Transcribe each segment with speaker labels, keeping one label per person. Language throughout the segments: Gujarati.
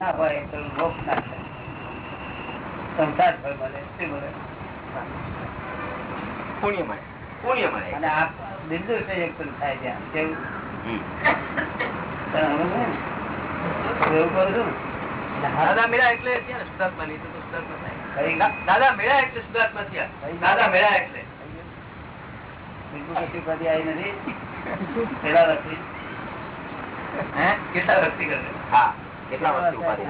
Speaker 1: ના હોય તો મોક્ષ ના થાય સંસાર ફળ મળે શું મળે
Speaker 2: પુણ્ય મળે પુણ્ય મળે
Speaker 1: અને આ બિંદુ સંયુક્ત થાય ત્યાં. કેવું?
Speaker 2: હમ.
Speaker 1: તને સમજ ને? એવું કરું
Speaker 2: દાદા મેળા એટલે શુદ્ધાત્મા નહીં? તો દા- દાદા મેળા એટલે શુદ્ધાત્મા થયા. દાદા મેળા? એટલે.
Speaker 1: બિલકુલ કશું કદી આવી નથી. પેલા
Speaker 2: કેટલા વ્યક્તિ કરે? હા. કેટલા વર્ષ ઉપાધિ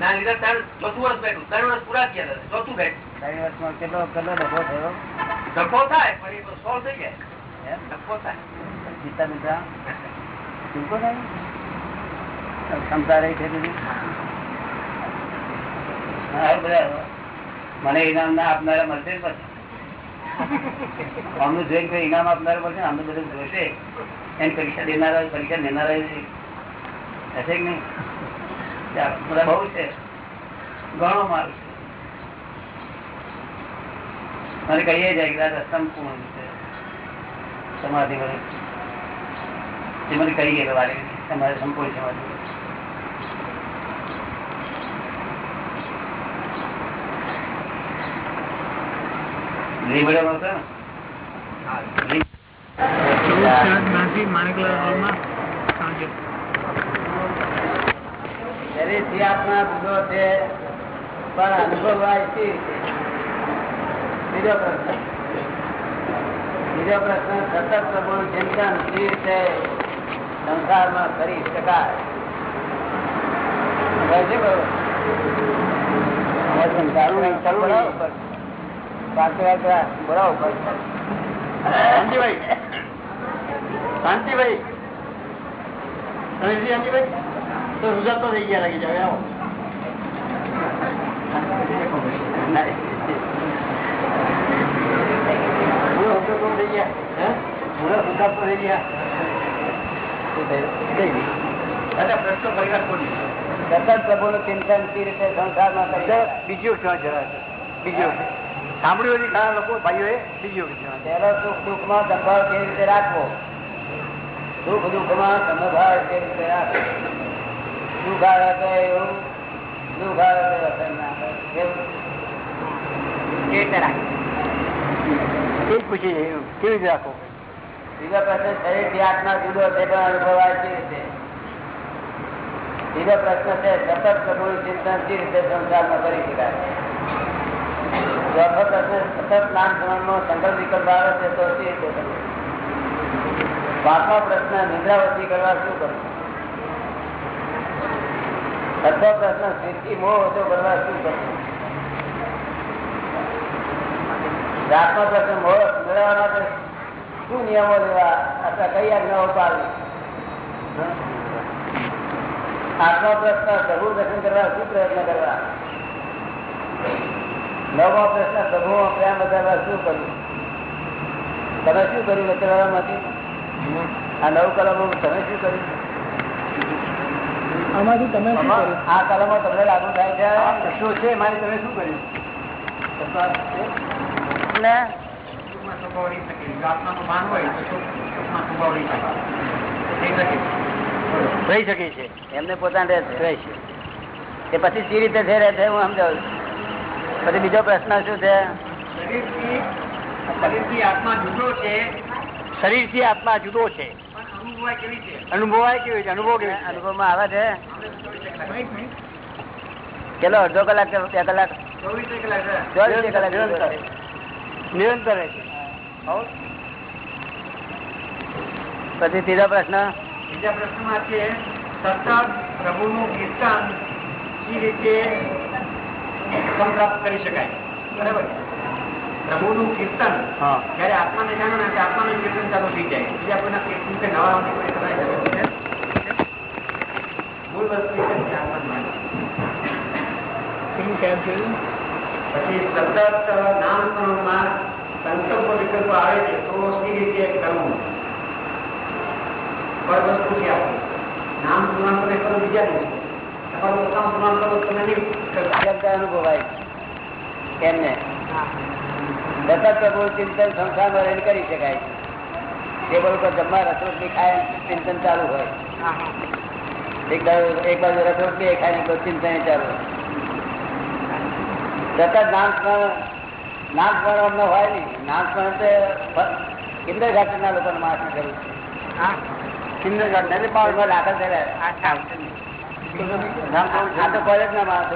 Speaker 2: ના લીધા ત્રણ ચોથું વર્ષ બેઠું. ત્રણ વર્ષ પૂરા થયા ચોથું બેઠું.
Speaker 1: ત્રણ વર્ષમાં કેટલો કેટલો ડખો થયો?
Speaker 2: ધક્કો થાય પણ એ સોલ્વ થઈ જાય.
Speaker 1: એમ?
Speaker 2: થાય.
Speaker 1: મિત્રા ક્ષમતા રહી છે બધા મને ઇનામ ના આપનારા મળશે પછી. અમનું જોઈને કોઈ ઇનામ આપનારા મળશે અમને બધું જોશે. એની પરીક્ષા દેનારા પરીક્ષા લેનારા હશે કે નહીં? બધા બહુ છે. ઘણો મારું છે. મને કહીએ જાય કે દાદા સંપૂર્ણ છે સમાધિ મને જે મને કહી ગયેલો વારે તમારે સંપૂર્ણ સમાધિ લીમડામાં હતો
Speaker 3: માણેકલાલ હોલમાં સાંજે.
Speaker 1: આત્મા જુદો છે પણ છે બીજો પ્રશ્ન. બીજો પ્રશ્ન સતત ચિંતન રીતે સંસારમાં કરી શકાય? શાંતિભાઈ. શાંતિભાઈ? તો રૂઝાતો થઈ ગયા લાગી જાવ આવો.
Speaker 3: બીજો બીજો સાંભળ્યું નથી ઘણા લોકો ભાઈઓએ? બીજો
Speaker 1: પહેલો સુખ દુઃખમાં સંભાળ કેવી રીતે રાખવો? સુખ દુઃખમાં સંભાળ કેવી રીતે રાખવો? સુખ આવે તો એવું? દુઃખ આવે તો અસર ના. કેવી?
Speaker 3: પૂછી રીતે રાખો?
Speaker 1: બીજો પ્રશ્ન શરીરથી આત્મા જુદો છે પણ અનુભવાય કેવી રીતે? બીજો પ્રશ્ન છે સતત પ્રભુનું ચિંતન કેવી રીતે સંસારમાં કરી શકાય? ચોથો પ્રશ્ન સતત નામ સ્મરણનો સંકલ્પ વિકલ્પ આવે છે તો કેવી રીતે પાંચમો પ્રશ્ન નિદ્રાવતી કરવા શું કરવું? છઠ્ઠો પ્રશ્ન સ્થિતિ મોહ ઓછો કરવા શું કરવું? સાતમો પ્રશ્ન મોહ મેળવવા માટે શું નિયમો લેવા? અથવા કઈ આજ્ઞાઓ પાડવી આત્મા પ્રશ્ન પ્રભુ દર્શન કરવા, શું પ્રયત્ન કરવા? નવમો પ્રશ્ન પ્રભુમાં પ્રેમ વધારવા શું કરવું તમે શું કર્યું? વચરામાંથી આ નવ કલમો તમે શું કર્યું?
Speaker 3: આમાંથી તમે શું કર્યું?
Speaker 1: આ કલમો તમને લાગુ થાય છે
Speaker 3: શું છે મારે તમે શું કર્યું?
Speaker 1: ને?
Speaker 2: રહી શકે. આત્માનું હોય તો સુખ- સુખમાં સ્વભાવ શકે. થઈ શકે.
Speaker 3: શકે છે.
Speaker 1: એમને પોતાને રહે છે. એ પછી જે રીતે થઈ રહે છે હું સમજાવું છું. પછી બીજો પ્રશ્ન શું છે?
Speaker 2: શરીરથી શરીરથી આત્મા જુદો છે.
Speaker 3: શરીરથી આત્મા જુદો છે.
Speaker 2: અનુભવાય કેવી છે?
Speaker 3: અનુભવાય કેવી અનુભવ કેવી
Speaker 1: આવે છે. કેટલો? અડધો કલાક કે બે કલાક?
Speaker 2: કલાક
Speaker 1: ચોવીસ કલાક
Speaker 3: નિરંતર. નિરંતર.
Speaker 1: પછી ત્રીજો પ્રશ્ન?
Speaker 2: બીજા પ્રશ્નમાં છે સતત પ્રભુનું કીર્તન સી રીતે સંપ્રાપ્ત કરી શકાય? બરાબર? પ્રભુનું કીર્તન જયારે આત્માને જાણો ને આત્માનું કીર્તન ચાલુ થઈ જાય. બીજા કોઈના કીર્તન કે નવા કોઈ કરાય શકે છે? મૂળ વસ્તુ છે પછી સતત નામ સંકલ્પ વિકલ્પ આવે છે તો સી રીતે કરવું. પર વસ્તુ છે. નામ સ્મરણ તમે કરો બીજા દિવસે. તમારું પોતાનું સ્મરણ કરો તમે નહીં.
Speaker 1: અનુભવાય. એમને સતત પ્રભુ ચિંતન સંસારમાં રહીને કરી શકાય ટેબલ પર જમવા રસોટલી ખાય ચિંતન ચાલુ હોય. એક એક બાજુ રસોડ ખાય ખાઈને ચિંતન ચાલુ સતત નામ સ્મરણ નામ સ્મરણ અમને હોય નહીં નામ સ્મરણ તો કિન્દર ઘાટના લોકોને માણસને કર્યું
Speaker 3: છે કિન્દર ઘાટ એટલે બાળ
Speaker 1: એમાં દાખલ થયેલા. આ તો ના માણસો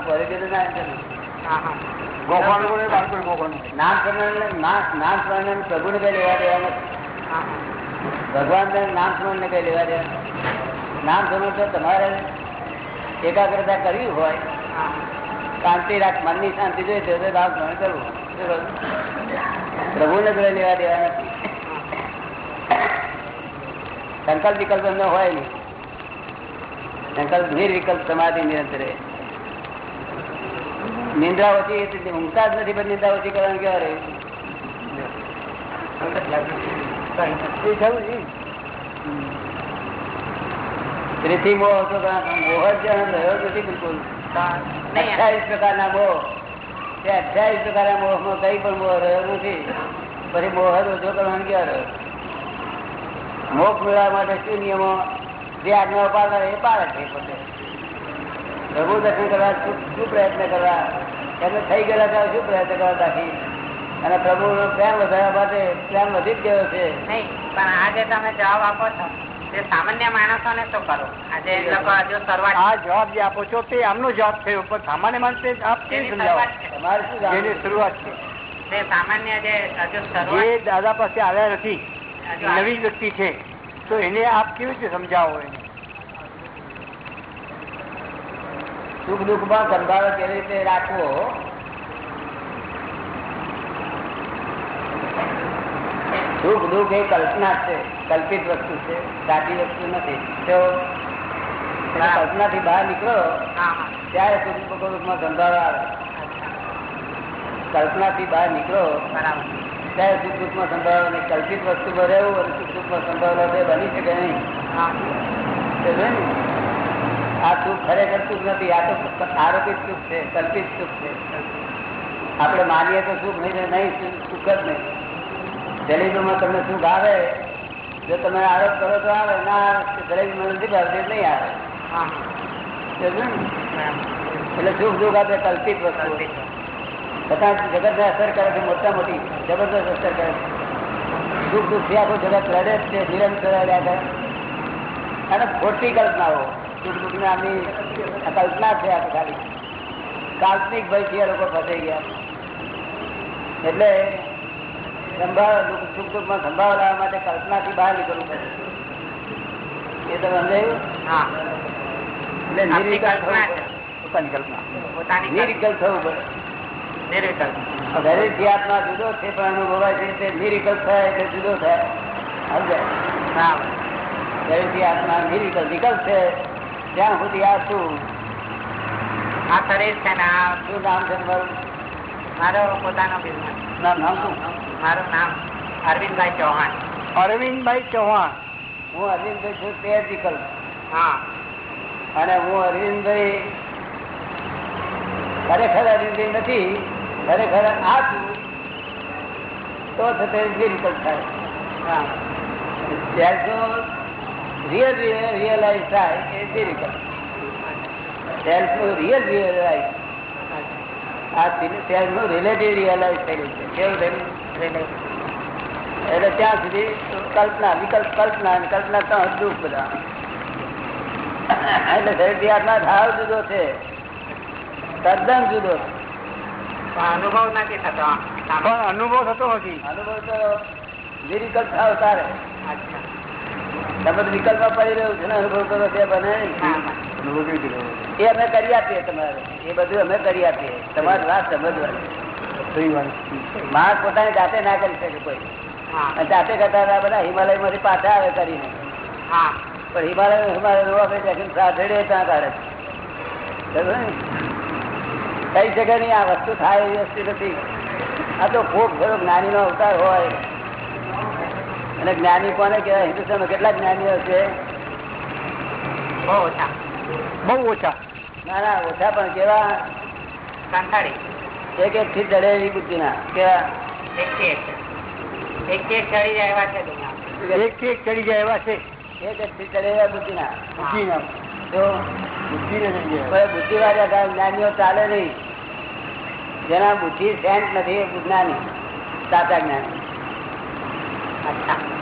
Speaker 1: કોલેજ ના ભગવાન નામ સ્મરણ ને કઈ લેવા દેવા નામ સ્મરણ તો તમારે એકાગ્રતા કરવી હોય. શાંતિ રાખ, મનની શાંતિ જોઈએ, તો નામ સ્મરણ કરવું? પ્રભુને કઈ લેવા દેવા નથી. સંકલ્પ વિકલ્પ એમને હોય નહીં. સંકલ્પ નિર્વિકલ્પ સમાધિ નિરંતર રહે. નિંદ્રા ઓછી એટલે ઊંઘતા જ નથી, પણ નિંદ્રા ઓછી કરવાનું કેવા પણ મોહ રહ્યો નથી પછી મોહ જ ઓછો કરવાનું ક્યાં રહ્યો? મોક્ષ મેળવવા માટે શું નિયમો? જે આજ્ઞા પાડનાર એ પાડે છે પોતે. પ્રભુ દર્શન કરવા શું પ્રયત્ન કરવા? એમને થઈ ગયેલા ત્યારે શું પ્રયત્ન કરવા રાખી અને પ્રભુનો પ્રેમ વધારવા માટે પ્રેમ વધી જ ગયો છે.
Speaker 4: નહીં પણ આજે તમે જવાબ આપો છો. તે સામાન્ય માણસોને શું કરો? આજે એ લોકો હજુ શરૂઆત
Speaker 3: આ જવાબ જે આપો છો તે આમનો જવાબ થયો પણ સામાન્ય માણસે આપ કેવી સમજાવો? જેની શરૂઆત છે.
Speaker 4: તે સામાન્ય જે
Speaker 3: જે દાદા પાસે આવ્યા નથી નવી વ્યક્તિ છે તો એને આપ કેવી રીતે સમજાવો એને?
Speaker 1: સુખ દુઃખમાં સંભાળો કેવી રીતે રાખવો સુખ દુઃખ એ કલ્પના છે કલ્પિત વસ્તુ છે સાચી વસ્તુ નથી. તો તમે કલ્પનાથી બહાર નીકળો ત્યારે સુખ દુઃખમાં સંભાળો આવે. કલ્પનાથી બહાર નીકળો ત્યારે સુખ દુઃખમાં સંભાળો નહીં કલ્પિત વસ્તુ રહેવું અને સુખ દુઃખમાં સંભાળો તે બની શકે નહીં? આ સુખ ખરેખર સુખ નથી આ તો આરોપિત સુખ છે કલ્પિત સુખ છે. આપણે માનીએ તો સુખ નહીં નહીં સુખ- સુખ જ નહીં. જલેબીમાં તમને સુખ આવે જો તમે આરોપ કરો તો આવે ના જલેબી નથી ભાવતી નહીં આવે. એટલે સુખ દુઃખ આપણે કલ્પિત વસ્તુ. છતાં જગતને અસર કરે છે મોટા મોટી. જબરદસ્ત અસર કરે છે. દુઃખ દુઃખથી આખું જગત લડે જ છે નિરંતર અને ખોટી કલ્પનાઓ. દુઃખ નામની કલ્પના છે આ ખાલી. કાલ્પનિક ભયથી આ લોકો ફસાઈ ગયા. એટલે સંભાળ સુખ દુઃખમાં સંભાળ લાવવા માટે કલ્પનાથી બહાર નીકળવું પડે. એ તમે સમજાયું?
Speaker 4: હા.
Speaker 1: એટલે નિર્વિકલ્પ થવું પડે.
Speaker 3: પોતાની.
Speaker 1: નિર્વિકલ્પ થવું પડે. દરેક આત્મા જુદો છે પણ અનુભવાય છે તે નિરિકલ થાય એટલે જુદો થાય. સમજાય? દરેક આત્મા નિરિકલ નિકલ છે. ત્યાં સુધી આ શું?
Speaker 4: આ શરીર છે ને આ
Speaker 1: શું નામ છે તમારું
Speaker 4: મારો? પોતાનો બિઝનેસ
Speaker 1: નામ નામ શું?
Speaker 4: મારું નામ અરવિંદભાઈ ચૌહાણ.
Speaker 3: અરવિંદભાઈ ચૌહાણ.
Speaker 1: હું અરવિંદભાઈ છું તે
Speaker 4: હા.
Speaker 1: અને હું અરવિંદભાઈ ખરેખર અરવિંદભાઈ નથી ખરેખર આ છું તો થતે નિર્વિકલ્પ થાય.
Speaker 4: હા.
Speaker 1: સેલ્ફનું રિયલ રિયલાઇઝ થાય એ નિર્વિકલ્પ સેલ્ફનું રિયલ રિયલાઇઝ આ સેલ્ફનું રિલેટિવ રિયલાઇઝ થયેલું છે. કેવું થયેલું એટલે ત્યાં સુધી કલ્પના વિકલ્પ કલ્પના કલ્પના તો દુઃખ બધા. એટલે શરીરથી ભાવ જુદો છે. તદ્દન જુદો
Speaker 4: અનુભવ નથી થતો.
Speaker 3: પણ અનુભવ થતો નથી.
Speaker 1: અનુભવ તો નિર્વિકલ્પ થાવ તારે તમે તો વિકલ્પમાં પડી રહ્યું છે ને અનુભવ કરો તે બને? એ અમે કરી આપીએ તમારે. એ બધું અમે કરી આપીએ. તમારે વાત સમજવાની. માણસ પોતાની જાતે ના કરી શકે કોઈ. જાતે કરતા હતા બધા હિમાલયમાંથી પાછા આવે કરીને. પણ હિમાલય હિમાલય નો આપણે ત્યાં સાધડે ત્યાં કાઢે. કઈ? શકે નહીં આ વસ્તુ થાય એવી વસ્તુ નથી. આ તો ખૂબ ખરો જ્ઞાની નો અવતાર હોય. અને જ્ઞાની કોને કહેવાય? હિન્દુસ્તાન કેટલા જ્ઞાનીઓ છે?
Speaker 4: બહુ ઓછા.
Speaker 3: બહુ ઓછા?
Speaker 1: ના ના ઓછા પણ કેવા?
Speaker 4: કંટાળી.
Speaker 1: એક એક થી ચડે એવી બુદ્ધિના કેવા?
Speaker 4: એક થી એક એક ચડી જાય એવા છે
Speaker 3: એક થી એક ચડી જાય એવા છે?
Speaker 1: એક એક થી ચડે એવા બુદ્ધિ
Speaker 3: ના
Speaker 1: તો
Speaker 3: બુદ્ધિ ને જાય
Speaker 1: કોઈ જ્ઞાનીઓ ચાલે નહીં. જેના બુદ્ધિ સેન્ટ નથી એ જ્ઞાની સાચા જ્ઞાની.
Speaker 4: અચ્છા.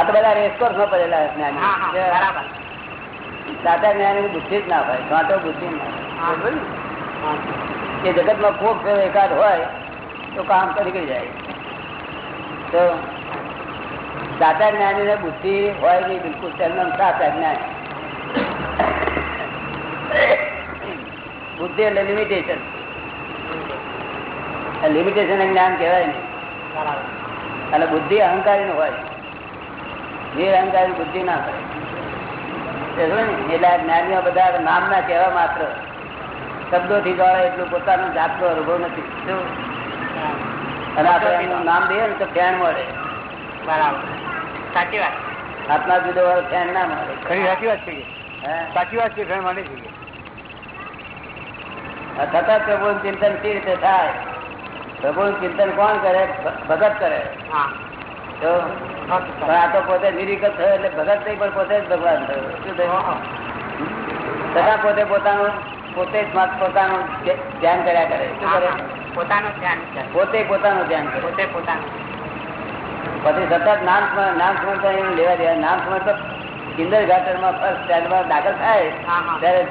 Speaker 1: આ તો બધા રેસકોર્સમાં પડેલા જ્ઞાની. સાચા જ્ઞાની બુદ્ધિ જ ના હોય કાંટો બુદ્ધિ ના એ જગતમાં જગતમાં કોક એકાદ હોય તો કામ કરી જાય. તો સાચા જ્ઞાની ને બુદ્ધિ હોય નહીં બિલકુલ તેમનો સાચા જ્ઞાની. બુદ્ધિ એટલે લિમિટેશન લિમિટેશન જ્ઞાન કહેવાય નહીં. અને બુદ્ધિ અહંકારી નું હોય. જે અહંકારી બુદ્ધિ ના કરે એટલે આ જ્ઞાનીઓ બધા નામ ના કહેવા માત્ર. શબ્દોથી દ્વારા એટલું પોતાનો જાતનો અનુભવ નથી. અને આપણે એનું નામ દઈએ ને તો ફેન મળે.
Speaker 4: બરાબર. સાચી વાત.
Speaker 1: આત્મા જુદો વાળો ફેન ના મળે.
Speaker 3: ખરી સાચી વાત છે? સાચી વાત છે ફેન મળી છે
Speaker 1: થતા પ્રભુ ચિંતન કઈ રીતે થાય? પ્રભુ ચિંતન કોણ કરે? ભગત કરે.
Speaker 4: હા.
Speaker 1: તો પણ આ તો પોતે નિરીકત થયો એટલે ભગત નહીં પણ પોતે જ ભગવાન થયો. શું થયું? તથા પોતે પોતાનું પોતે જ પોતાનું ધ્યાન કર્યા કરે. શું કરે?
Speaker 4: પોતાનું ધ્યાન
Speaker 1: પોતે પોતાનું ધ્યાન કરે.
Speaker 4: પોતે પોતાનું.
Speaker 1: પછી સતત નામ નામ સ્મરણ તો એને લેવા દેવા. નામ સ્મરણ તો કિન્ડર ફર્સ્ટ સ્ટેન્ડમાં દાખલ થાય.
Speaker 4: હા હા.
Speaker 1: ત્યારે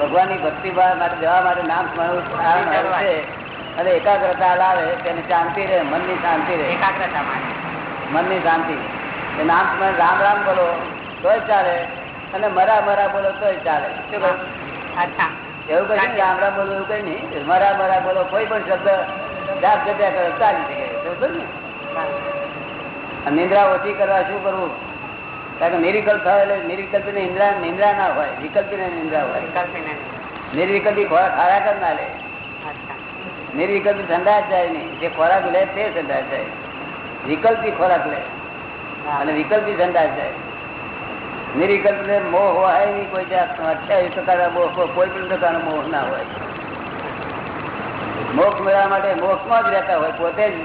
Speaker 1: ભગવાનની ભક્તિ માટે જવા માટે નામ સ્મરણ છે. અને એકાગ્રતા લાવે તેને શાંતિ રહે મનની શાંતિ રહે.
Speaker 4: એકાગ્રતા માટે
Speaker 1: મનની શાંતિ. એ નામ તમે રામ રામ બોલો તોય ચાલે. અને મરા મરા બોલો તોય ચાલે. શું એવું કઈ રામ રામ બોલો એવું કઈ નહીં. મરા મરા બોલો કોઈ પણ શબ્દ જાપ જપ્યા કરે ચાલી શકે. ને? નિંદ્રા ઓછી કરવા શું કરવું? કારણ કે નિરિકલ્પ થાય એટલે નિરિકલ્પી ને નિંદ્રા નિંદ્રા ના હોય. વિકલ્પી ને નિંદ્રા હોય.
Speaker 4: વિકલ્પી
Speaker 1: નિર્વિકલ્પી ખોરાક ખારા કર ના લે. નિર્વિકલ્પી ઠંડા જ જાય નહીં. જે ખોરાક લે તે ઠંડા જાય. વિકલ્પી ખોરાક લે. અને વિકલ્પી ધંધા જાય. નિર્વિકલ્પ ને મોહ હોય નહીં કોઈ અઠ્યાવીસ ટકાના મોહ કોઈ પણ પ્રકારનો મોહ ના હોય. મોક્ષ મેળવવા માટે મોક્ષમાં જ રહેતા હોય પોતે જ.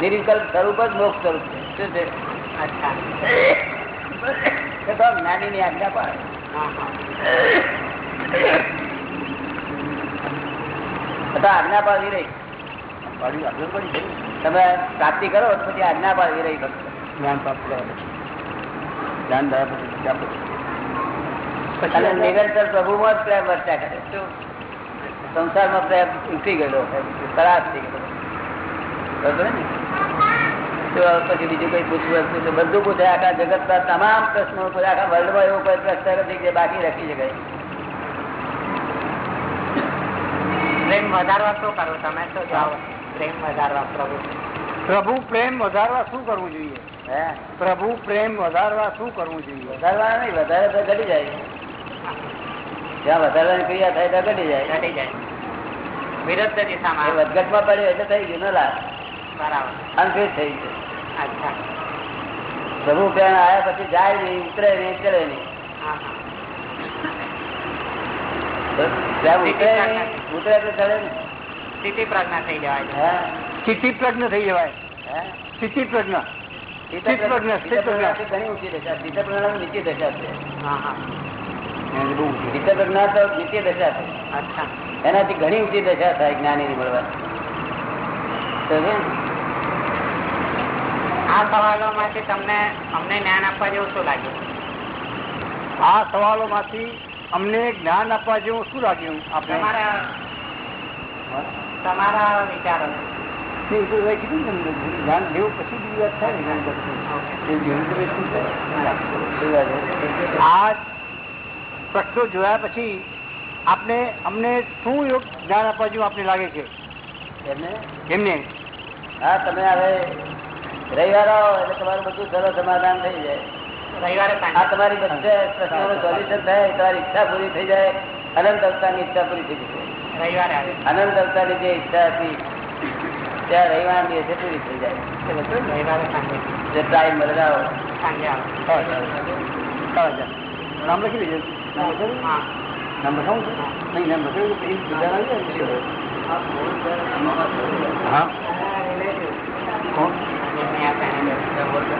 Speaker 1: નિર્વિકલ્પ સ્વરૂપ જ મોક્ષ સ્વરૂપ છે. શું છે? જ્ઞાની ની આજ્ઞા પાડે
Speaker 4: હા હા.
Speaker 1: અથવા આજ્ઞા પાડી રહી.
Speaker 3: પાડી આગળ પડી ગઈ.
Speaker 1: તમે પ્રાપ્તિ કરો પછી આજ્ઞા પાડવી રહી
Speaker 3: જ્ઞાન પ્રાપ્ત કર્યા પછી. જ્ઞાન થયા પછી
Speaker 1: અને નિરંતર પ્રભુમાં જ પ્રેમ વર્ત્યા કરે. શું? સંસારમાં પ્રેમ ઉઠી ગયેલો ખરાબ થઈ ગયેલો બરોબર ને? તો પછી બીજું કઈ પૂછવું તો બધું પૂછે. આખા જગતના તમામ પ્રશ્નો પૂછે. આખા વર્લ્ડમાં એવો કોઈ પ્રશ્ન નથી જે બાકી રાખી શકાય.
Speaker 4: પ્રેમ વધારવા શું કરો? તમે શું જાઓ? પ્રેમ વધારવા પ્રભુ.
Speaker 3: પ્રભુ પ્રેમ વધારવા શું કરવું જોઈએ?
Speaker 1: હે?
Speaker 3: પ્રભુ પ્રેમ વધારવા શું કરવું જોઈએ?
Speaker 1: વધારવા નહીં વધારે તો ઘટી જાય. જ્યાં વધારવાની ક્રિયા થાય ત્યાં ઘટી જાય.
Speaker 4: ઘટી જાય. વિરુદ્ધ દિશામાં.
Speaker 1: વધઘટમાં પડ્યો એટલે થઈ ગયું ન લાભ
Speaker 4: બરાબર.
Speaker 1: અનફિટ થઈ ગયું.
Speaker 4: અચ્છા.
Speaker 1: પ્રભુ પ્રેમ આવ્યા પછી જાય નહીં ઉતરે નહીં ચડે નહીં. ઉતરે નહીં ઉતરે તો ચડે ને.
Speaker 4: સ્થિતિ પ્રજ્ઞા થઈ જવાય
Speaker 3: સ્થિતિ પ્રજ્ઞ થઈ જવાય. સ્થિતિ એનાથી બહુ ઊંચી.
Speaker 1: સ્થિત પ્રજ્ઞા તો નીચી દશા છે.
Speaker 4: અચ્છા.
Speaker 1: એનાથી ઘણી ઊંચી દશા થાય જ્ઞાની મળવા.
Speaker 4: આ સવાલોમાંથી તમને અમને જ્ઞાન આપવા જેવું શું લાગ્યું?
Speaker 3: આ સવાલોમાંથી અમને જ્ઞાન આપવા જેવું શું લાગ્યું આપણે
Speaker 4: તમારા વિચારો.
Speaker 3: એ તો એ કીધું ને તમને, જ્ઞાન લેવું પછી બીજી વાત થાય? આ પ્રશ્નો જોયા પછી આપને અમને શું યોગ જ્ઞાન આપવા જેવું આપને લાગે છે?
Speaker 1: એમને?
Speaker 3: એમને?
Speaker 1: હા તમે હવે રવિવાર આવો એટલે તમારું બધું સરળ સમાધાન થઈ જાય.
Speaker 4: રવિવારે
Speaker 1: આ તમારી બધે પ્રશ્નોનું સોલ્યુશન થાય તમારી ઈચ્છા પૂરી થઈ જાય અનંત અવતારની ઈચ્છા પૂરી થઈ જશે
Speaker 4: આવે
Speaker 1: અનંત અવતારની જે ઈચ્છા હતી ત્યાં રવિવાર દિવસે પૂરી થઈ જાય. ટાઈમ મળે આવો
Speaker 4: સાંજે આવે.
Speaker 3: નામ લખી લેજો લખાવું છે? નહીં નંબર લખાવ્યું તો બીજા આવી. હા.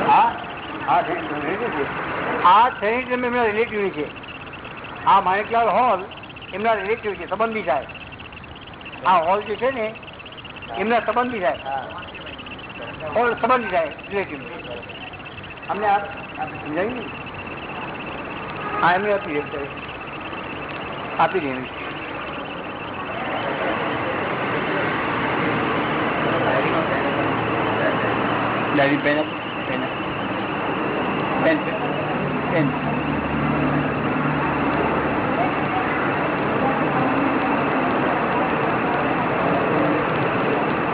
Speaker 3: હા. આ થઈને તમે એમના રિલેટિવ છે. આ માણેકલાલ હોલ એમના રિલેટિવ છે. સંબંધી થાય આ હોલ જે છે ને, એમના સંબંધી થાય. હોલ સંબંધી થાય રિલેટિવ અમને આ સમજાયું ને? હા એમને આપી દે આપી દે diary pen pen pen pen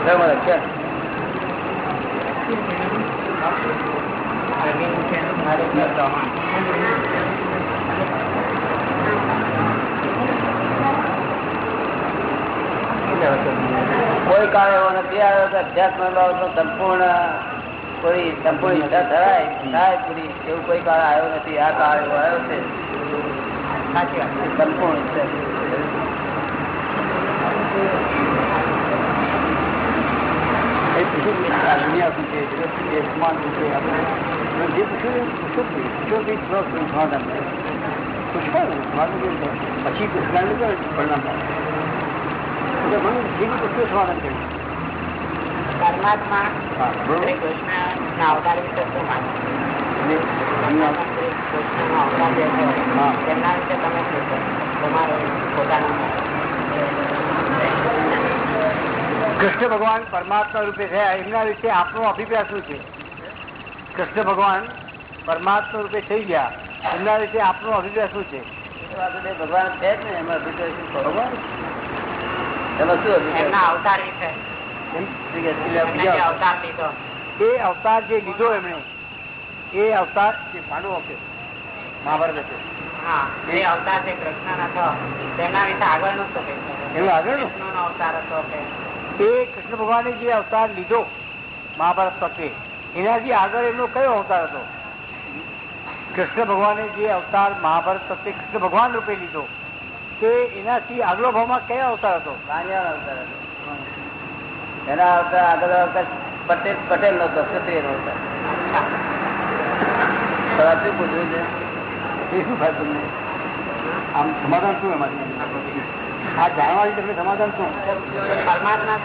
Speaker 3: બરાબર છે
Speaker 1: કોઈ કાળ એવો તો આવ્યો કે અધ્યાત્મ બાબતનો સંપૂર્ણ કોઈ સંપૂર્ણ ઈચ્છા થવાય થાય પૂરી. એવું કોઈ કાળ આવ્યો નથી. આ કાળ એવો આવ્યો છે.
Speaker 3: સાચી વાત.
Speaker 1: સંપૂર્ણ?
Speaker 3: પછી કૃષ્ણાને કહે પરિણામ થાય એટલે મને સમાધાન કર્યું
Speaker 4: પરમાત્મા અવતાર વિશે શું માનો. તેમના વિશે તમે શું તમારો પોતાનો
Speaker 3: કૃષ્ણ ભગવાન પરમાત્મા રૂપે થયા એમના વિશે આપનો અભિપ્રાય શું છે? કૃષ્ણ ભગવાન પરમાત્મા રૂપે થઈ ગયા. એમના વિશે આપનો અભિપ્રાય શું છે?
Speaker 1: ભગવાન છે જ ને એમાં અભિપ્રાય શું કહો? એમાં શું અભિપ્રાય?
Speaker 4: એમના અવતાર વિશે
Speaker 3: એ અવતાર જે લીધો એમણે એ અવતાર જે ભાનુ આપ્યો મહાભારત હતો
Speaker 4: અવતાર જે હતો વિશે અવતાર હતો
Speaker 3: એ કૃષ્ણ ભગવાને જે અવતાર લીધો મહાભારત તત્વે એનાથી આગળ એમનો કયો અવતાર હતો? કૃષ્ણ ભગવાને જે અવતાર મહાભારત તત્વે કૃષ્ણ ભગવાન રૂપે લીધો તે એનાથી આગલો ભાવમાં કયો અવતાર હતો?
Speaker 1: અવતાર હતો. એના આવતા આગળ અવતાર પટેલ પટેલ નો હતો ક્ષત્રિય નો શું પૂછવું છે?
Speaker 3: એ શું થાય તમને? આમ સમાધાન શું એમાંથી આ જાણવાથી તમને સમાધાન શું?
Speaker 4: પરમાત્મા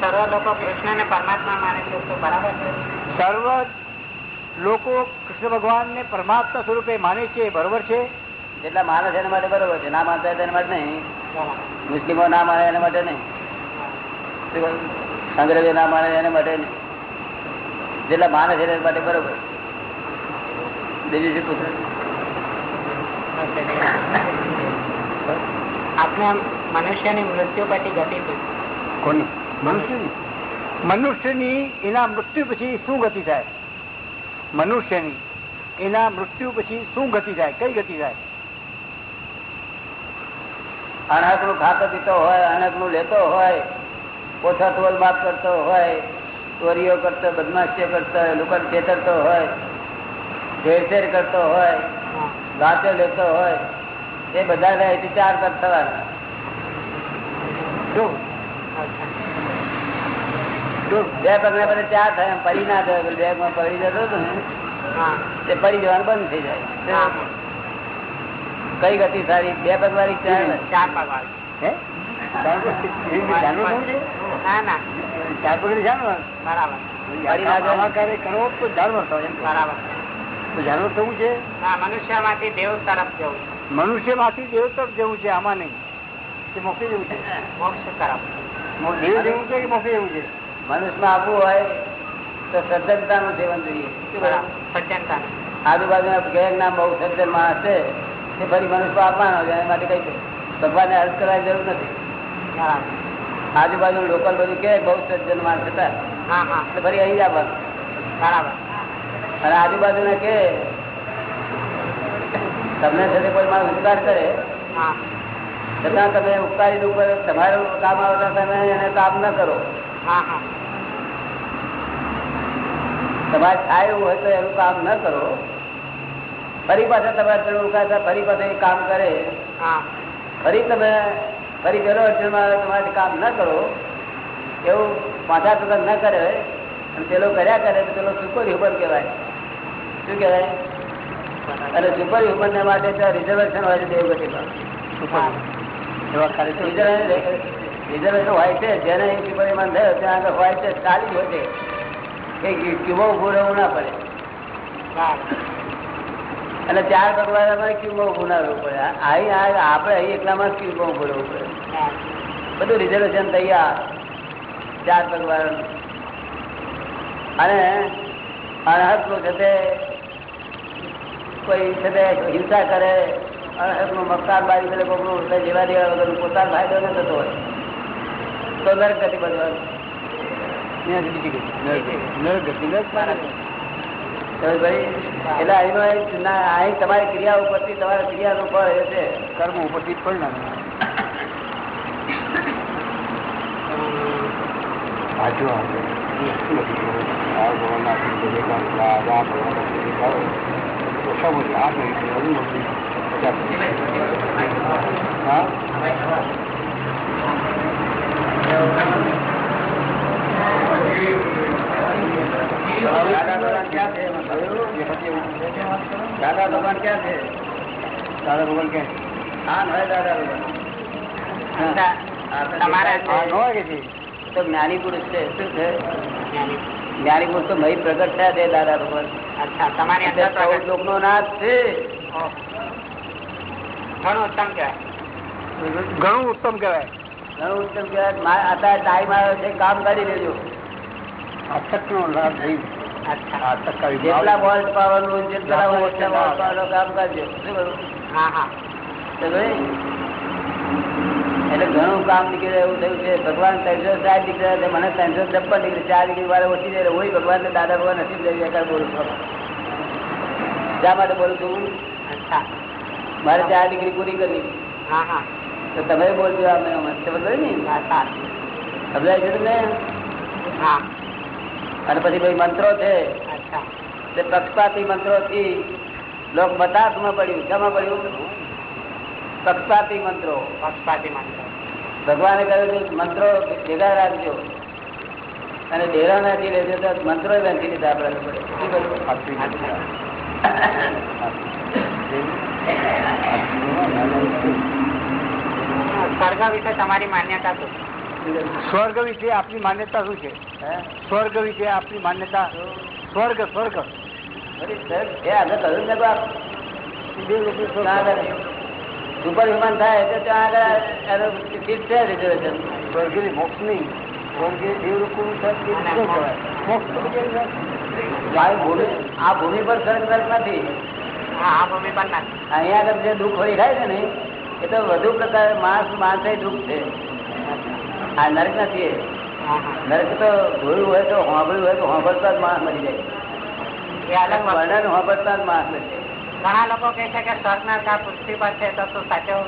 Speaker 4: સર્વ લોકો કૃષ્ણને પરમાત્મા માને છે તો બરાબર છે.
Speaker 3: સર્વ લોકો કૃષ્ણ ભગવાનને પરમાત્મા સ્વરૂપે માને છે બરોબર છે?
Speaker 1: જેટલા માને છે એના માટે બરોબર છે ના માનતા તેના એના માટે નહીં. મુસ્લિમો ના માને એના માટે નહીં. અંગ્રેજો ના માને એના માટે જેટલા માને છે એના માટે બરોબર. બીજું શું પૂછે?
Speaker 4: આપણે મનુષ્યની મૃત્યુ પછી ગતિ
Speaker 3: કોની? મનુષ્યની? મનુષ્યની એના મૃત્યુ પછી શું ગતિ થાય? મનુષ્યની એના મૃત્યુ પછી શું ગતિ થાય? કઈ ગતિ થાય?
Speaker 1: અનાકનું ખાતો પીતો હોય અણકનું લેતો હોય ઓછા તોલ માફ કરતો હોય ચોરીઓ કરતો બદમાશીઓ કરતો હોય લોકો છેતરતો હોય છેડછેડ કરતો હોય ગાંઠો લેતો હોય એ બધા અહીંથી ચાર કરતા થવાના. બે પગ ના બધા ચાર થાય પડી ના થાય બે માં પડી જતો હતો ને
Speaker 4: હા.
Speaker 1: તે પડી જવાનું બંધ થઈ જાય. કઈ ગતિ સારી? બે પગ વાળી ચાર?
Speaker 4: ચાર પગ વાળી
Speaker 3: હે?
Speaker 4: મનુષ્યમાંથી દેવ તરફ જવું
Speaker 3: મનુષ્યમાંથી દેવ તરફ જવું છે આમાં નહીં. કે મોક્ષે જવું છે?
Speaker 4: મોક્ષ તરફ.
Speaker 3: દેવ જેવું છે કે મોકલી જવું છે?
Speaker 1: મનુષ્યમાં આવવું હોય તો સજ્જનતા નું સેવન જોઈએ?
Speaker 4: સજ્જનતા
Speaker 1: આજુબાજુના ગેંગ ના બહુ સજ્જન માણસ છે તે ફરી મનુષ્ય આપવાનો છે એના માટે કઈ ભગવાનને અર્થ કરવાની જરૂર નથી. આજુબાજુ લોકલ બધું કે બહુ સજ્જન માણસ હતા
Speaker 4: હા હા.
Speaker 1: ફરી અહીં જ
Speaker 4: બરાબર.
Speaker 1: અને આજુબાજુને કે તમને સાથે કોઈ માણસ ઉપકાર કરે
Speaker 4: હા.
Speaker 1: છતાં તમે ઉપકારી ઉપર તમારું કામ આવતા તમે એને કામ ન કરો.
Speaker 4: હા હા.
Speaker 1: તમારે થાય એવું હોય તો એનું કામ ન કરો. ફરી પાછા તમારે ફરી પાછા એ કામ કરે.
Speaker 4: હા.
Speaker 1: ફરી તમે ફરી પેલો અડચણમાં આવે તમારે કામ ન કરો. એવું પાછા પગલ ન કરે અને પેલો કર્યા કરે તો પેલો સુપર હ્યુમન કહેવાય. શું કહેવાય? અને સુપર હ્યુમન ને માટે તો રિઝર્વેશન હોય છે દેવગતિમાં
Speaker 3: એવા ખાલી
Speaker 1: રિઝર્વેશન હોય છે જેને સુપર હ્યુમન થયો ત્યાં આગળ હોય છે ચાલી હોય છે. કે ક્યુબો ઉભું રહેવું ના પડે. અને ચાર ભગવાન અમારે ક્યુબો ઉભું ના રહેવું પડે અહીં આપણે અહીં એકલામાં જ ક્યુબો ઉભું રહેવું પડે. બધું રિઝર્વેશન તૈયાર. ચાર ભગવાન અને અનહદનું છે તે કોઈ છે તે હિંસા કરે અનહદનું મકાન બાજુ કરે કોકનું તો જેવા દેવા વગર પોતાનો ફાયદો ન થતો હોય. તો નરક ગતિ બનવાનું
Speaker 3: ત્યાંથી બીજી ગઈ નર ગતિ નર પારા
Speaker 1: સમજ પડી? એટલે અહીંનો અહીં ના- અહીં તમારી ક્રિયા ઉપરથી તમારા ક્રિયાનું ફળ એ છે
Speaker 3: કર્મ ઉપરથી જ પરિણામ
Speaker 1: દાદા ભગવાન ક્યાં છે દાદા ભગવાન ક્યાં છે.
Speaker 3: દાદા ભગવાન કે
Speaker 1: હા નય દાદા ભગવાન તો જ્ઞાની પુરુષ છે. શું છે? જ્ઞાની પુરુષ તો મહી પ્રગટ થયા છે દાદા ભગવાન.
Speaker 4: તમારી અંદર
Speaker 1: એટલે લોક નો નાથ છે.
Speaker 4: ઘણું ઉત્તમ કહેવાય.
Speaker 3: ઘણું ઉત્તમ કહેવાય.
Speaker 1: ઘણું ઉત્તમ કહેવાય. અત્યારે ટાઈમ આવ્યો છે કામ કરી લેજો.
Speaker 3: લાભ થઈ
Speaker 1: જેટલા કામ કરજો.
Speaker 4: હા હા.
Speaker 1: એટલે ઘણું કામ નીકળે એવું થયું છે. ભગવાન ત્રણસો સાત નીકળ્યા છે. મને ત્રણસો છપ્પન નીકળે. ચાર ડિગ્રી વાળા ઓછી જાય હોય ભગવાન ને દાદા ભગવાન નથી જાય એકવાર બોલું છું. શા માટે બોલું છું? મારે ચાર ડિગ્રી પૂરી કરી
Speaker 4: હા હા.
Speaker 1: તો તમે બોલજો અમે સમજ ને
Speaker 4: હા સારું
Speaker 1: સમજાય છે તમને?
Speaker 4: હા.
Speaker 1: અને પછી કોઈ મંત્રો છે? તે પક્ષપાતી મંત્રો થી લોક મતાસમાં પડ્યું. શામાં પડ્યું? પક્ષપાતી મંત્રો.
Speaker 4: પક્ષપાતી મંત્રો.
Speaker 1: ભગવાને કહ્યું છે મંત્રો ભેગા રાખજો. અને ડેરા નાખી લેજો તો મંત્રો નાખી લીધા આપડે?
Speaker 4: સ્વર્ગ વિશે તમારી માન્યતા શું?
Speaker 3: સ્વર્ગ વિશે આપની માન્યતા શું છે?
Speaker 1: હે?
Speaker 3: સ્વર્ગ વિશે આપની માન્યતા? સ્વર્ગ સ્વર્ગ.
Speaker 1: સુપર હ્યુમન થાય તો ત્યાં આગળ સીટ છે રિઝર્વેશન.
Speaker 3: સ્વર્ગની મોક્ષ નહીં. સ્વર્ગે દેવ લોકોનું?
Speaker 1: આ ભૂમિ આ ભૂમિ પર સ્વર્ગ નથી.
Speaker 4: આ ભૂમિ પર નથી.
Speaker 1: અહીંયા આગળ જે દુઃખ વળી થાય છે ને એ તો વધુ પ્રકાર માણસ માણસે દુઃખ છે. આ નરક નથી નરક તો જોયું હોય તો હોંભળ્યું હોય તો હોંભળતા જ માણસ મરી જાય.
Speaker 4: એ અલગ વસ્તુ.
Speaker 1: વર્ણન હોંભળતા જ માણસ મરી જાય.
Speaker 4: ઘણા લોકો કહે છે કે સ્વર્ગ નર્ક આ પૃથ્વી પર છે તો શું સાચું.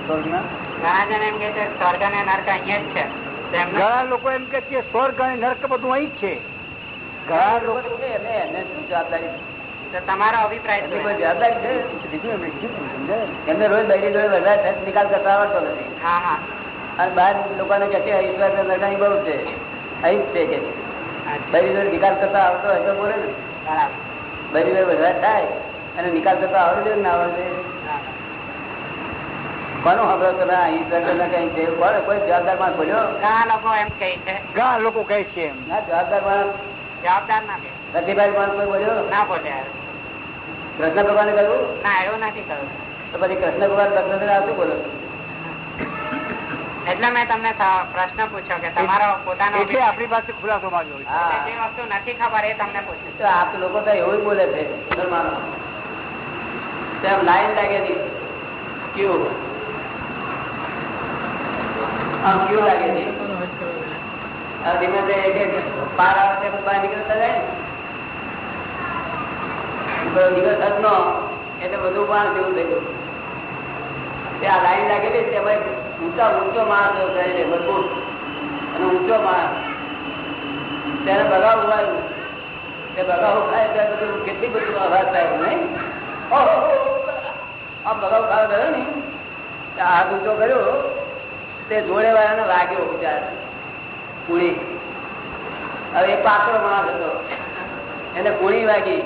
Speaker 3: સ્વર્ગના?
Speaker 4: ઘણા જણ એમ કે છે સ્વર્ગ અને નર્ક અહીંયા જ છે.
Speaker 3: ઘણા લોકો એમ કે છે સ્વર્ગ અને નર્ક બધું અહીં જ છે. ઘણા લોકો
Speaker 1: એને એને શું જવાબદારી
Speaker 4: તમારો અભિપ્રાય
Speaker 1: જવાબદારી છે? એમને રોજ બૈરી જોડે વધારે નિકાલ કરતા આવડતો નથી.
Speaker 4: હા હા.
Speaker 1: અને બહાર લોકોને કહે છે ઈશ્વર નરકાઈ બહુ છે. અહીં જ છે. કે
Speaker 4: બધી
Speaker 1: બૈરી નિકાલ કરતા આવડતો હોય તો બોલે ને. બધી વાર વધારે થાય અને નિકાલ કરતા આવડે ને આવડે કોનો ખબર તો ના ઈશ્વર કઈ છે. કોઈ જવાબદારમાં બોલ્યો?
Speaker 4: ઘણા લોકો એમ કહે છે.
Speaker 3: ઘણા લોકો કહે છે એમ.
Speaker 1: ના જવાબદાર માણસ.
Speaker 4: જવાબદાર નથી
Speaker 1: રતિભાઈ માણસ કોઈ બોલ્યો?
Speaker 4: ના બોલે.
Speaker 1: કૃષ્ણ ભગવાને કહ્યું?
Speaker 4: ના એવું નથી કહ્યું.
Speaker 1: તો પછી કૃષ્ણ ભગવાન ભક્ત આવતું બોલો?
Speaker 4: એટલે મેં તમને પ્રશ્ન પૂછ્યો કે તમારો પોતાનો
Speaker 3: એટલે આપણી પાસે ખુલાસો માંગ્યો છે.
Speaker 4: જે વસ્તુ નથી ખબર એ તમને પૂછ્યું.
Speaker 1: આપ લોકો તો એવું બોલે છે ધર્માનો તેમ લાઈન લાગે છે. ક્યુ? આમ ક્યુ લાગે ધીમે ધીમે એક એક પાર આવે છે બહાર નીકળતા જાય નીકળતા એટલે બધું પણ જેવું થઈ ગયું. ત્યાં લાઈન લાગેલી છે એક ઊંચા ઊંચો માણસ થાય છે, મજબૂત. અને ઊંચો માણસ. તેને બગાવ ઉભાયું તે બગાવ ખાય ત્યારે બધું કેટલી બધું આભાર થાય નહીં? આ બગાવ ખાવા ગયો ને આ ઊંચો કર્યો, તે જોડે વાળાને વાગ્યો બિચાર કુણી. હવે એ પાતળો માણસ હતો. એને કુણી વાગી.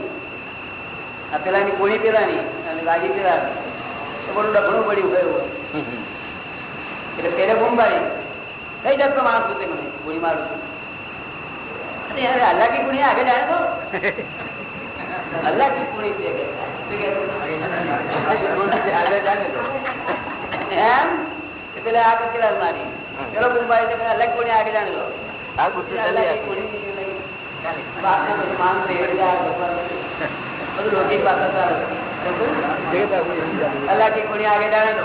Speaker 1: આ પેલાની કોળી પેલાની, અને વાગી પેલાની. બધું ડબણું પડ્યું ગયું એટલે પેલે બુંબાઈ કઈ જાતનો માણસ હતો મને? ગોળી મારું છું. અરે યાર અલ્લાહ આગળ જાણે તો? અલ્લાકી ગુણી કુણી છે? એમ? પેલા આ કચરા મારી પેલો બુંબાઈ છે અલ્લાહ કી આગળ જાણે તો
Speaker 3: આ ગુસ્સો
Speaker 1: અલ્લાહ
Speaker 3: ચાલી
Speaker 1: કી કુણી નહીં. બાપને બધું માન દેવડી જાય, ભગવાન બધું લૌકિક વાતો ચાલે. અલ્લાહ કી કુણી આગળ જાણે તો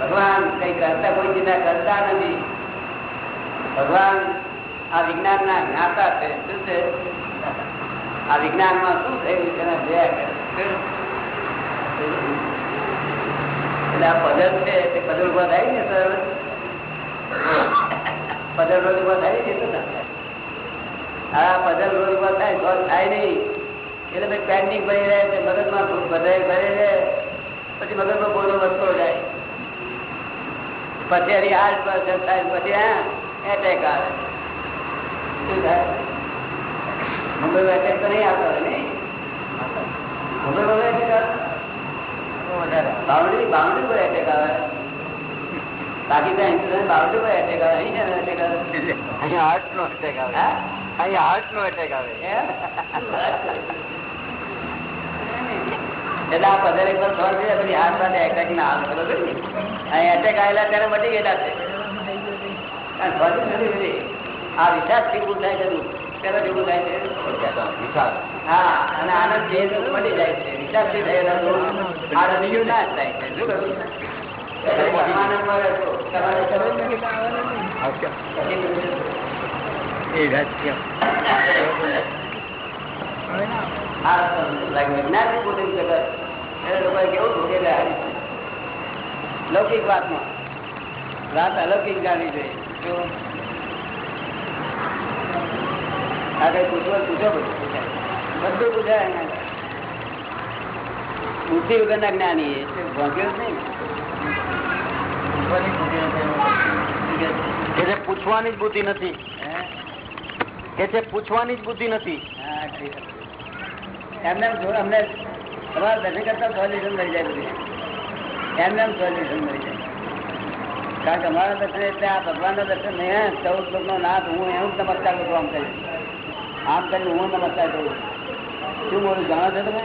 Speaker 1: ભગવાન કઈ કરતા કોઈ ચિંતા કરતા નથી. ભગવાન આ વિજ્ઞાન ના જ્ઞાતા છે. શું છે? આ વિજ્ઞાનમાં શું થયું? કરે. એટલે આ પદલ છે તે પદલ ઊભા થાય ને સર? પદલ રોજ ઊભા થાય ને થાય. આ પદલ રોજ ઊભા થાય તો થાય નહીં. એટલે ભાઈ પેન્ડિંગ ભરી રહે છે, મગજમાં બધા ભરે રહે પછી મગજમાં બોલો વધતો જાય. પછી એની હાર્ટ પર થાય પછી હા એટેક આવે. શું થાય? મુંબઈ એટેક તો નહીં આવતો નહીં? મુંબઈ એટેક આવે? બાઉન્ડ્રી બાઉન્ડ્રી પર એટેક આવે? ત્યાં હિન્દુસ્તાન બાઉન્ડ્રી પર એટેક આવે? અહીં એટેક આવે?
Speaker 3: અહીંયા હાર્ટ નો એટેક આવે? અહીંયા હાર્ટ નો એટેક આવે?
Speaker 1: એટલે આ પધારે એક વાર ખબર પછી હાથ સાથે એટેક ના આવે બરોબર? અહીં એટેક આવેલા ત્યારે મટી ગયેલા છે. આ વિશ્વાસથી ઊભું થાય છે પેલો જેવું થાય છે. હા અને આનંદ જે મટી જાય છે. વિશ્વાસથી થયેલા આ રમીયું ના જ થાય છે શું કરું? આનંદમાં રહેશો. તમારે ખબર નથી
Speaker 3: એ રાજકીય
Speaker 1: વિજ્ઞાનથી પોતે જગત એને લોકોએ કેવું હારી છે. લૌકિક વાતમાં વાત અલૌકિક જાણવી જોઈએ આગળ પૂછવા પૂછો બધું પૂછાય. બુદ્ધિ વગરના જ્ઞાની એ ભોગ્યો જ નહીં
Speaker 3: પૂછવાની જ બુદ્ધિ નથી
Speaker 1: હે?
Speaker 3: કે પૂછવાની જ બુદ્ધિ નથી.
Speaker 1: એમને એમ જો- અમને તમારા દર્શન કરતા સોલ્યુશન મળી જાય બધી એમને એમ સોલ્યુશન મળી જાય કારણ કે અમારા દર્શન એટલે આ ભગવાનના દર્શન નહીં હે ચૌદ લોકનો નાથ હું એવું જ નમસ્કાર કરું આમ કરી આમ કરીને હું નમસ્કાર કરું શું બોલું જાણો છો તમે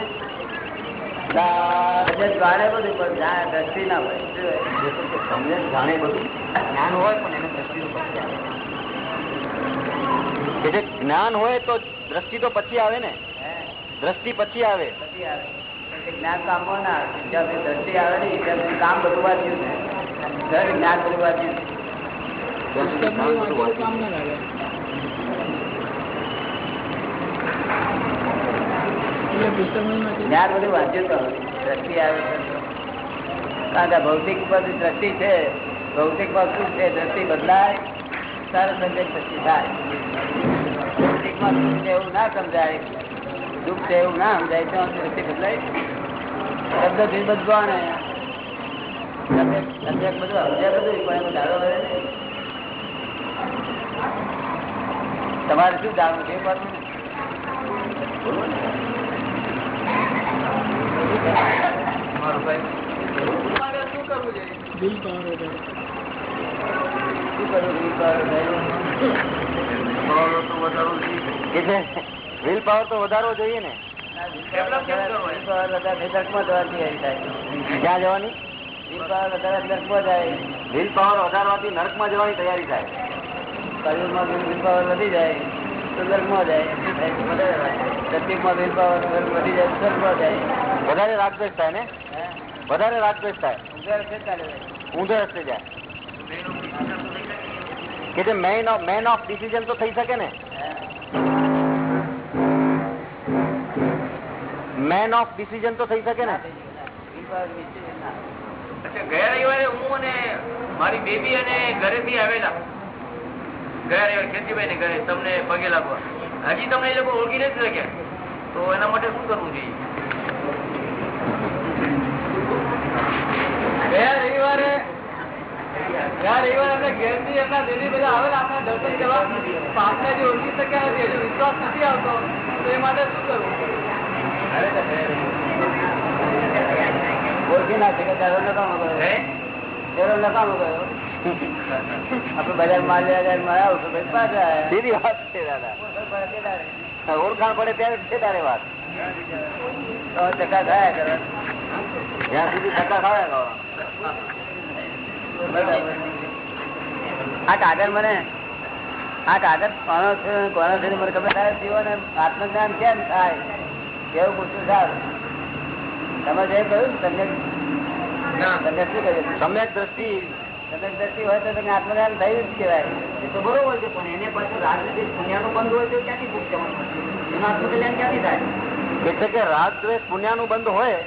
Speaker 1: એટલે દ્વારે બધું પણ જા- દ્રષ્ટિ ના હોય શું હોય?
Speaker 3: તમને જાણે બધું જ્ઞાન હોય પણ એને દ્રષ્ટિ કે જે જ્ઞાન હોય તો દ્રષ્ટિ તો પછી આવે ને
Speaker 1: હે?
Speaker 3: દ્રષ્ટિ પછી આવે.
Speaker 1: પછી જ્ઞાન ના સુધી દ્રષ્ટિ આવે નહીં કામ બધું છે જ્ઞાન બધું
Speaker 3: જ્ઞાન બધું
Speaker 1: વાંચ્યું તો દ્રષ્ટિ આવે કારણ કે ભૌતિક બધી દ્રષ્ટિ છે. ભૌતિક શું છે? દ્રષ્ટિ બદલાય, સારો સંજય દ્રષ્ટિ થાય. ભૌતિક છે એવું ના સમજાય. દુઃખ છે એવું ના સમજાય તો દ્રષ્ટિ બદલાય શબ્દથી બધું ને બધું સમજ્યા બધું પણ એમાં દાડો વળે નહીં. તમારે શું જાણવું છે એ પાછું બોલો ને. મારું ભાઈ શું કરવું જોઈએ શું કરવું વિલ પાવર વધારવું?
Speaker 3: વિલ પાવર તો વધારવો જોઈએ ને. ક્યાં જવાની
Speaker 1: વિલ પાવર વધારે નરકમાં જાય.
Speaker 3: વિલ પાવર વધારવાથી નરકમાં જવાની તૈયારી થાય
Speaker 1: વિલ પાવર વધી જાય તો નરકમાં જાય. વધારે થાય. વિલ પાવર વધી જાય તો સ્વર્ગમાં જાય.
Speaker 3: વધારે રાગદ્વેષ થાય ને વધારે રાગદ્વેષ થાય
Speaker 1: ઉધાર છે જાય.
Speaker 3: ઊંધે રસ્તે જાય કે જે man of man of decision તો થઈ શકે ને
Speaker 5: મેન ઓફ ડિસિઝન તો થઈ શકે ને?
Speaker 2: ગયા રવિવારે હું અને મારી બેબી અને ઘરેથી આવેલા. ગયા રવિવારે ખેતીભાઈ ને ઘરે તમને પગે લાગવા. હજી તમને એ લોકો ઓળખી નથી શક્યા. તો એના માટે શું કરવું જોઈએ? ગયા રવિવારે ગયા રવિવારે આપણે ઘેરથી એમના દેવી બધા આવેલા. આપણે દર્શન કરવા. આપને જે ઓળખી શક્યા નથી હજુ વિશ્વાસ નથી આવતો. તો એ માટે શું કરવું?
Speaker 1: ઓળખી ના
Speaker 5: ઓળખાણ પડે ત્યારે છે તારે વાત
Speaker 1: ચકા થયા
Speaker 5: જ્યાં સુધી ચકા ખાવા
Speaker 1: આ કાગળ મને આ કાગળ કોનો છે કોનો છે, મને ખબર થાય જીવન આત્મજ્ઞાન કેમ થાય? એવું પૂછ્યું સારું તમે જે કહ્યું તમને
Speaker 5: સમ્યક દ્રષ્ટિ.
Speaker 1: હોય તો તમે આત્મજ્ઞાન થયું જ કહેવાય.
Speaker 6: એ તો બરોબર છે પણ એને પાછું રાજનીતિ પુણ્યનું બંધ હોય તો ક્યાંથી થવાનું એનું આત્મકલ્યાણ ક્યાંથી થાય?
Speaker 5: કે બંધ હોય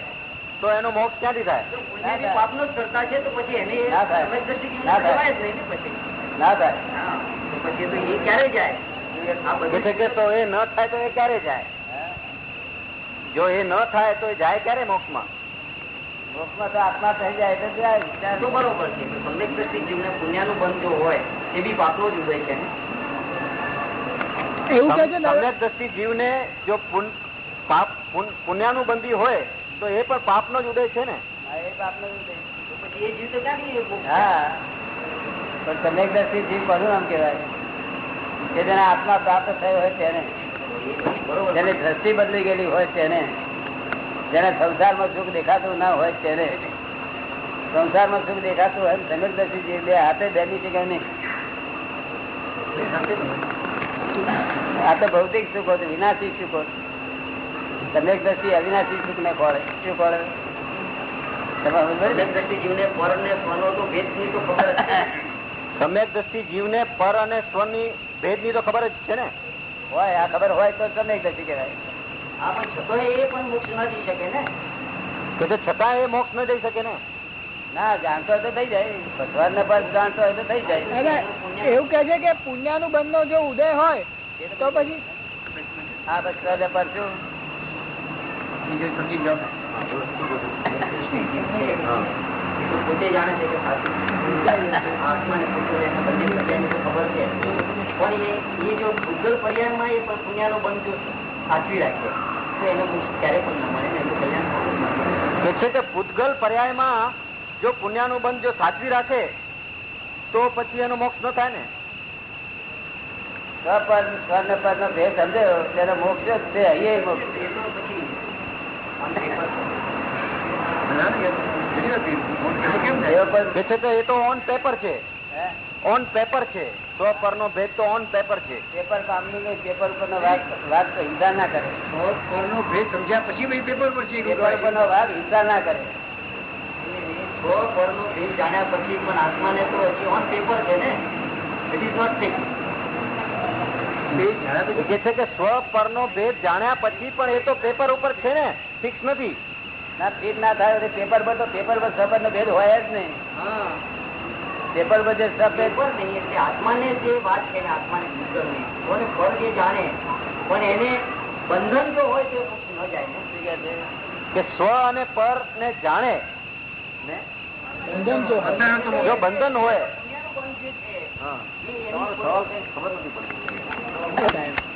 Speaker 5: તો એનો મોક્ષ ક્યાંથી થાય?
Speaker 6: પાપનો કરતા છે તો પછી એને
Speaker 1: ના થાય. ના થાય.
Speaker 6: ને પછી.
Speaker 1: ના થાય.
Speaker 6: તો પછી તો એ ક્યારે જાય?
Speaker 5: કે
Speaker 6: બધું
Speaker 5: છે કે તો એ ન થાય તો એ ક્યારે જાય? જો એ ન થાય તો જાય ક્યારે મોક્ષમાં?
Speaker 1: મોક્ષમાં તો આત્મા થઈ જાય એટલે જાય.
Speaker 6: તો બરોબર છે. કે સમ્યક દ્રષ્ટિ જીવને પુણ્યનું બંધ જો હોય એ બી પાપનો જ ઉદય છે ને?
Speaker 5: સમ્યક દ્રષ્ટિ જીવને જો પાપ પુન- બંધી હોય તો એ પણ પાપ નો જ ઉદય છે ને?
Speaker 1: એ જ ઉદય.
Speaker 6: પછી એ જીવ તો ક્યાંથી
Speaker 1: હા. પણ સમ્યક દ્રષ્ટિ જીવ કોનું નામ કહેવાય? કે જેને આત્મા પ્રાપ્ત થયો હોય તેને. જેની દ્રષ્ટિ બદલી ગયેલી હોય તેને જેને સંસારમાં સુખ દેખાતું ના હોય તેને. સંસારમાં સુખ દેખાતું હોય ને સમ્યક દ્રષ્ટિ બે હાથે બેની છે કે નહીં? આ તો ભૌતિક સુખો છે વિનાશી સુખો સમ્યક દ્રષ્ટિ અવિનાશી સુખ ને ખોળે શું ખોળે
Speaker 6: સમ્યક દ્રષ્ટિ જીવને ને
Speaker 5: પર અને સ્વની ભેદ ભેદની તો ખબર જ છે ને.
Speaker 1: હોય આ ખબર હોય તો સમ્યક દ્રષ્ટિ કહેવાય.
Speaker 6: હા પણ છતાંય એ પણ મોક્ષ ન જઈ શકે ને?
Speaker 5: કે છતાં એ મોક્ષ ન જઈ શકે ને?
Speaker 1: ના જાણતો હોય તો થઈ જાય. ભગવાન ને પર જાણતો હોય તો થઈ જાય.
Speaker 7: એવું કે છે કે પુણ્યાનું બંધ નો જો ઉદય હોય તો પછી
Speaker 1: હા બસ ને પર શું
Speaker 6: પોતે જાણે છે કે સાચું આત્માને ખબર છે. પણ એ એ જો ભૂગલ પર્યાયમાં એ પણ પુણ્યાનો બંધ સાચવી રાખે તો એનો મોક્ષ ક્યારે પણ ના મળે એનું કલ્યાણ
Speaker 5: છે કે પૂતગલ પર્યાયમાં જો પુણ્યાનું બંધ જો સાચવી રાખે તો પછી એનો મોક્ષ ન થાય ને?
Speaker 1: સ્વપર સ્વર્ણ પર નો ભેદ સમજ્યો તેનો મોક્ષ જ છે અહીંયા મોક્ષ
Speaker 6: એ તો
Speaker 5: ઓન પેપર છે.
Speaker 1: હે?
Speaker 5: ઓન પેપર છે. તો પરનો ભેદ તો ઓન પેપર છે.
Speaker 1: પેપર કામનું નહીં પેપર ઉપરનો વાદ વાત તો હિંસા ના કરે.
Speaker 7: સમજ્યા પછી પેપર પર
Speaker 1: પેપર ઉપરનો વાત હિંસા ના કરે.
Speaker 6: પરનો ભેદ જાણ્યા પછી પણ આત્માને તો હજી ઓન પેપર છે ને? ઇટ ઇઝ નોટ ફિક્સ
Speaker 5: કે છે કે સ્વ પરનો ભેદ જાણ્યા પછી પણ એ તો પેપર ઉપર છે ને ફિક્સ નથી.
Speaker 1: ના ફીટ ના થાય પેપર પર તો પેપર પર સફર નો ભેદ હોય જ નહીં. પેપર બજે
Speaker 6: પેપર નહીં એટલે આત્માને જે વાત છે આત્માને આત્માને નહીં. કોને ફળ જે જાણે પણ એને બંધન જો હોય તો ન જાય ને.
Speaker 1: શું કહે છે?
Speaker 5: કે સ્વ અને પર ને જાણે.
Speaker 1: ને?
Speaker 7: બંધન જો
Speaker 5: જો બંધન હોય.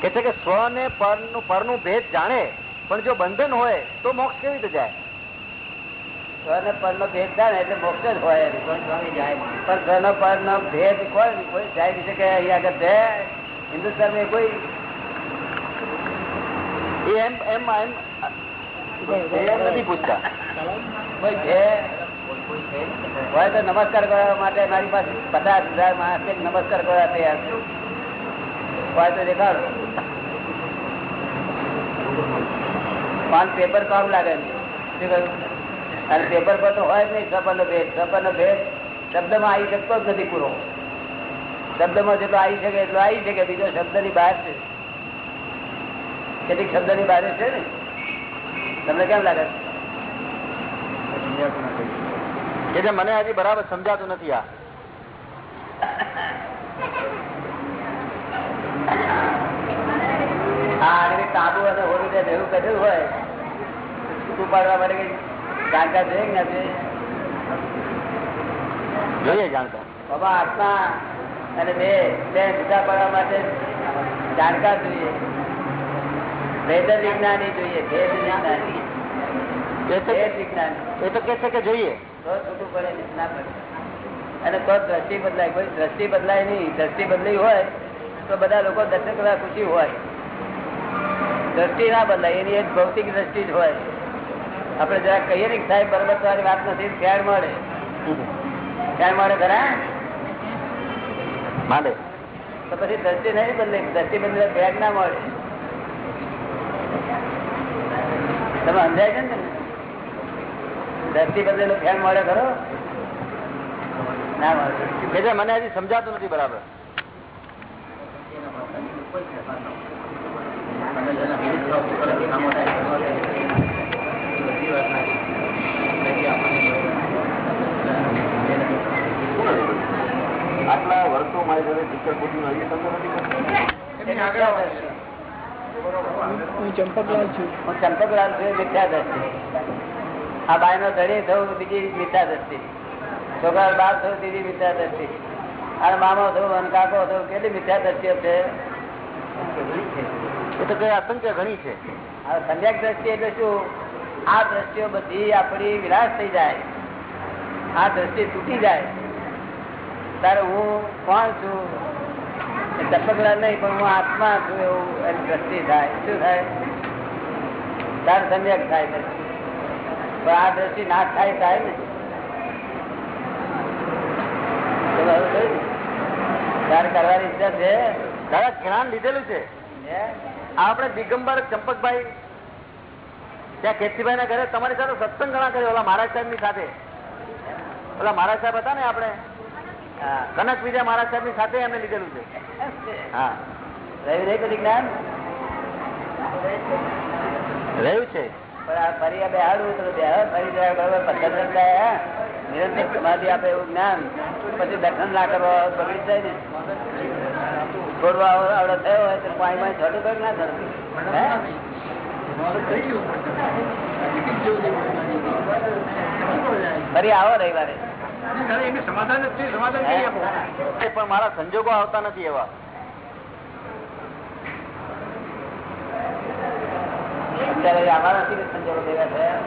Speaker 5: કે છે કે સ્વ ને પરનું પરનું ભેદ જાણે પણ જો બંધન હોય તો મોક્ષ કેવી રીતે જાય?
Speaker 1: સ્વને પરનો ભેદ થાય ને એટલે મોક્ષ જ હોય
Speaker 6: પણ.
Speaker 1: પણ સ્વનો પરનો ભેદ કોઈ કોઈ જાય નહીં શકે અહીંયા આગળ છે હિન્દુસ્તાનમાં કોઈ
Speaker 5: એમ એમ એમ નથી પૂછતા
Speaker 6: ને
Speaker 1: હોય તો નમસ્કાર કરવા માટે મારી પાસે પચાસ હજાર માણસ નમસ્કાર કરવા તૈયાર. હોય તો દેખાડો પાંચ પેપર કામ લાગે. શું કહ્યું? અને પેપર પર તો હોય જ નહીં સપરનો ભેદ સપરનો ભેદ શબ્દમાં આવી શકતો જ નથી પૂરો. શબ્દમાં જેટલો આવી શકે એટલો આવી શકે, બીજો શબ્દની બહાર છે. કેટલીક શબ્દની બહાર છે ને? તમને કેમ લાગે?
Speaker 5: એટલે મને હજી બરાબર સમજાતું નથી આ.
Speaker 1: આ તાંબુ અને હોળી ને એવું કરેલું હોય છૂટું પાડવા માટે કઈ જાણકાર જોઈએ કે નથી? જોઈએ
Speaker 5: જાણતા.
Speaker 1: બાબા આત્મા અને બે બે જુદા પાડવા માટે જાણકાર જોઈએ. ભેદ વિજ્ઞાની જોઈએ ભેદ વિજ્ઞાની.
Speaker 5: એ તો એ તો કે છે કે જોઈએ.
Speaker 1: તો છૂટું પડે ના પડે. અને તો દ્રષ્ટિ બદલાય કોઈ દ્રષ્ટિ બદલાય નહીં. દ્રષ્ટિ બદલી હોય તો બધા લોકો દર્શન કરવા ખુશી હોય. દ્રષ્ટિ ના બદલાય એની એક ભૌતિક દ્રષ્ટિ જ હોય. આપણે જરા કહીએ ને સાહેબ બરોબર તમારી વાત નથી ફેર મળે. ફેર મળે ખરા?
Speaker 5: માંડે.
Speaker 1: તો પછી દ્રષ્ટિ નહીં બદલે દ્રષ્ટિ બદલે ફેર ના મળે. તમે સમજાય છે ને દ્રષ્ટિ બદલેલો ફેર મળે ખરો? ના મળે.
Speaker 5: કે મને હજી સમજાતું નથી બરાબર. આટલા વર્ષો મારી જોડે ટીચર પૂછ્યું હજી તમને નથી
Speaker 7: ચંપકલાલ છું.
Speaker 1: હું ચંપકલાલ છું મિથ્યા આ બાય નો ધણી થયું બીજી મિથ્યા દ્રષ્ટિ છોકરા બાપ થયું બીજી અને મામો થયું અને કાકો થયું કેટલી મિથ્યા છે?
Speaker 5: એ તો કઈ અસંખ્ય ઘણી છે.
Speaker 1: આ સમ્યક દ્રષ્ટિ એટલે શું? આ દ્રષ્ટિઓ બધી આપણી વિરાશ થઈ જાય. આ દ્રષ્ટિ તૂટી જાય. તારે હું કોણ છું? એ ચંપકલાલ નહીં પણ હું આત્મા છું એવું એની દ્રષ્ટિ થાય. શું થાય? તારે સમ્યક થાય પણ આ દ્રષ્ટિ ના થાય થાય ને? તારે કરવાની ઈચ્છા છે?
Speaker 5: દાદા જ્ઞાન લીધેલું છે. આ આપણે દિગંબર ચંપકભાઈ ત્યાં કેતીભાઈ ના ઘરે તમારી સાથે સત્સંગ ઘણા કર્યો. ઓલા મહારાજ સાહેબની સાથે. ઓલા મહારાજ સાહેબ હતા ને આપણે? કનક બીજા મહારાજ સાહેબની સાથે એમને લીધેલું છે. હા.
Speaker 1: રહ્યું નહીં કદી જ્ઞાન?
Speaker 5: રહ્યું છે.
Speaker 1: આ ફરી આપણે ફરી સમાધિ આપે એવું જ્ઞાન. પછી દર્શન ના કરવા બગડી જાય ને. છોડવા આવડો થયો હોય તો છોટું કરી ના થતું? ફરી આવો રવિવારે.
Speaker 5: પણ મારા સંજોગો આવતા નથી એવા.
Speaker 1: અત્યારે આવા નથી કે સંજોગો ભેગા થયા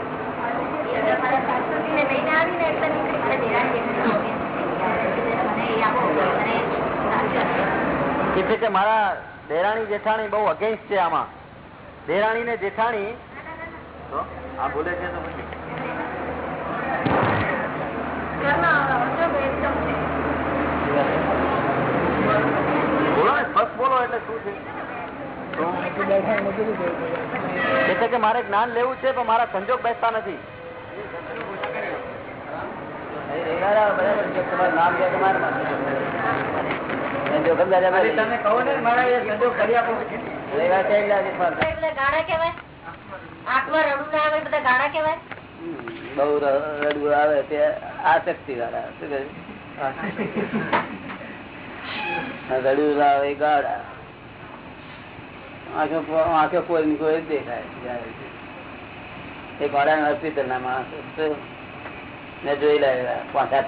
Speaker 5: કે છે કે મારા દેરાણી જેઠાણી બહુ અગેન્સ્ટ છે આમાં. દેરાણી ને જેઠાણી આ બોલે છે? એટલે. કે મારે જ્ઞાન લેવું છે પણ મારા સંજોગ બેસતા નથી.
Speaker 1: નામ
Speaker 6: તમે કહો ને મારા સંજોગ કરી આપો
Speaker 1: એટલે આજે ફરતા.
Speaker 8: એટલે ગાણા કહેવાય આંખમાં રડું ના આવે બધા ગાણા કહેવાય
Speaker 1: બહુ ર- રડવું આવે તે આસક્તિ વાળા શું કહે રડવું ના આવે એ ગાળા આંખો કો- આંખો કોઈ ને કોઈ જ દેખાય જાય છે. એ ગોળા હોસ્પિટલ ના માણસો શું? મેં જોઈ લાવેલા પાંચ સાત